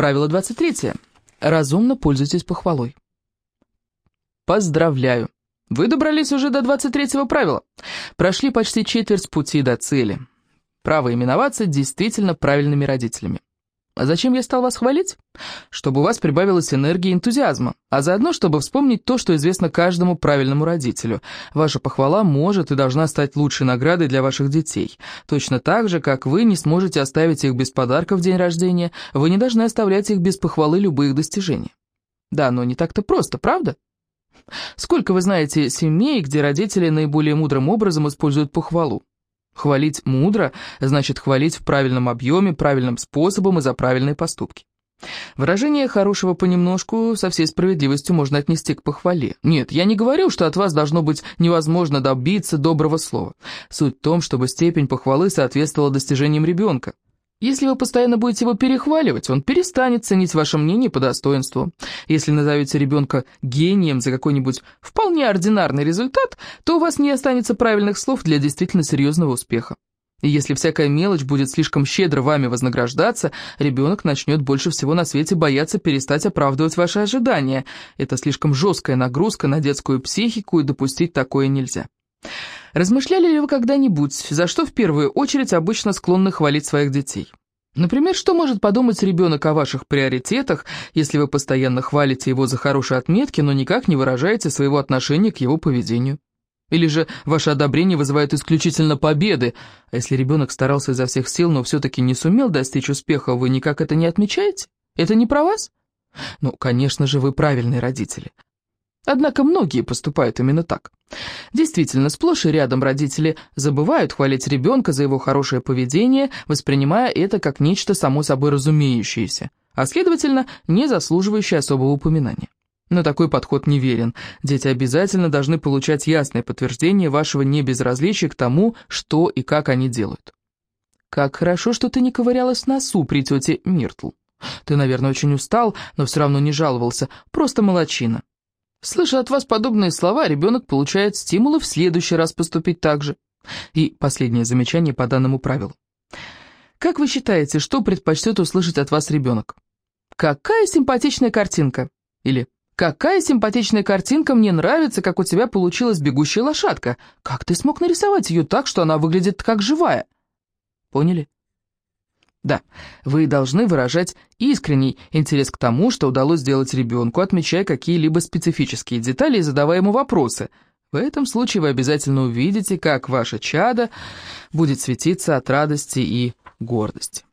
Правило 23. Разумно пользуйтесь похвалой. Поздравляю! Вы добрались уже до 23-го правила. Прошли почти четверть пути до цели. Право именоваться действительно правильными родителями. А зачем я стал вас хвалить? Чтобы у вас прибавилось энергии и энтузиазма, а заодно, чтобы вспомнить то, что известно каждому правильному родителю. Ваша похвала может и должна стать лучшей наградой для ваших детей. Точно так же, как вы не сможете оставить их без подарка в день рождения, вы не должны оставлять их без похвалы любых достижений. Да, но не так-то просто, правда? Сколько вы знаете семей, где родители наиболее мудрым образом используют похвалу? Хвалить мудро значит хвалить в правильном объеме, правильным способом и за правильные поступки. Выражение «хорошего понемножку» со всей справедливостью можно отнести к похвале. Нет, я не говорю, что от вас должно быть невозможно добиться доброго слова. Суть в том, чтобы степень похвалы соответствовала достижениям ребенка. Если вы постоянно будете его перехваливать, он перестанет ценить ваше мнение по достоинству. Если назовете ребенка гением за какой-нибудь вполне ординарный результат, то у вас не останется правильных слов для действительно серьезного успеха. И если всякая мелочь будет слишком щедро вами вознаграждаться, ребенок начнет больше всего на свете бояться перестать оправдывать ваши ожидания. Это слишком жесткая нагрузка на детскую психику, и допустить такое нельзя. Размышляли ли вы когда-нибудь, за что в первую очередь обычно склонны хвалить своих детей? Например, что может подумать ребенок о ваших приоритетах, если вы постоянно хвалите его за хорошие отметки, но никак не выражаете своего отношения к его поведению? Или же ваше одобрение вызывает исключительно победы, а если ребенок старался изо всех сил, но все-таки не сумел достичь успеха, вы никак это не отмечаете? Это не про вас? Ну, конечно же, вы правильные родители. Однако многие поступают именно так. Действительно, сплошь и рядом родители забывают хвалить ребенка за его хорошее поведение, воспринимая это как нечто само собой разумеющееся, а следовательно, не заслуживающее особого упоминания. Но такой подход неверен. Дети обязательно должны получать ясное подтверждение вашего небезразличия к тому, что и как они делают. «Как хорошо, что ты не ковырялась в носу при тете Миртл. Ты, наверное, очень устал, но все равно не жаловался. Просто молочина. Слыша от вас подобные слова, ребенок получает стимулы в следующий раз поступить так же. И последнее замечание по данному правилу. Как вы считаете, что предпочтет услышать от вас ребенок? «Какая симпатичная картинка!» Или «Какая симпатичная картинка, мне нравится, как у тебя получилась бегущая лошадка. Как ты смог нарисовать ее так, что она выглядит как живая?» Поняли? Да, вы должны выражать искренний интерес к тому, что удалось сделать ребенку, отмечая какие-либо специфические детали и задавая ему вопросы. В этом случае вы обязательно увидите, как ваше чадо будет светиться от радости и гордости.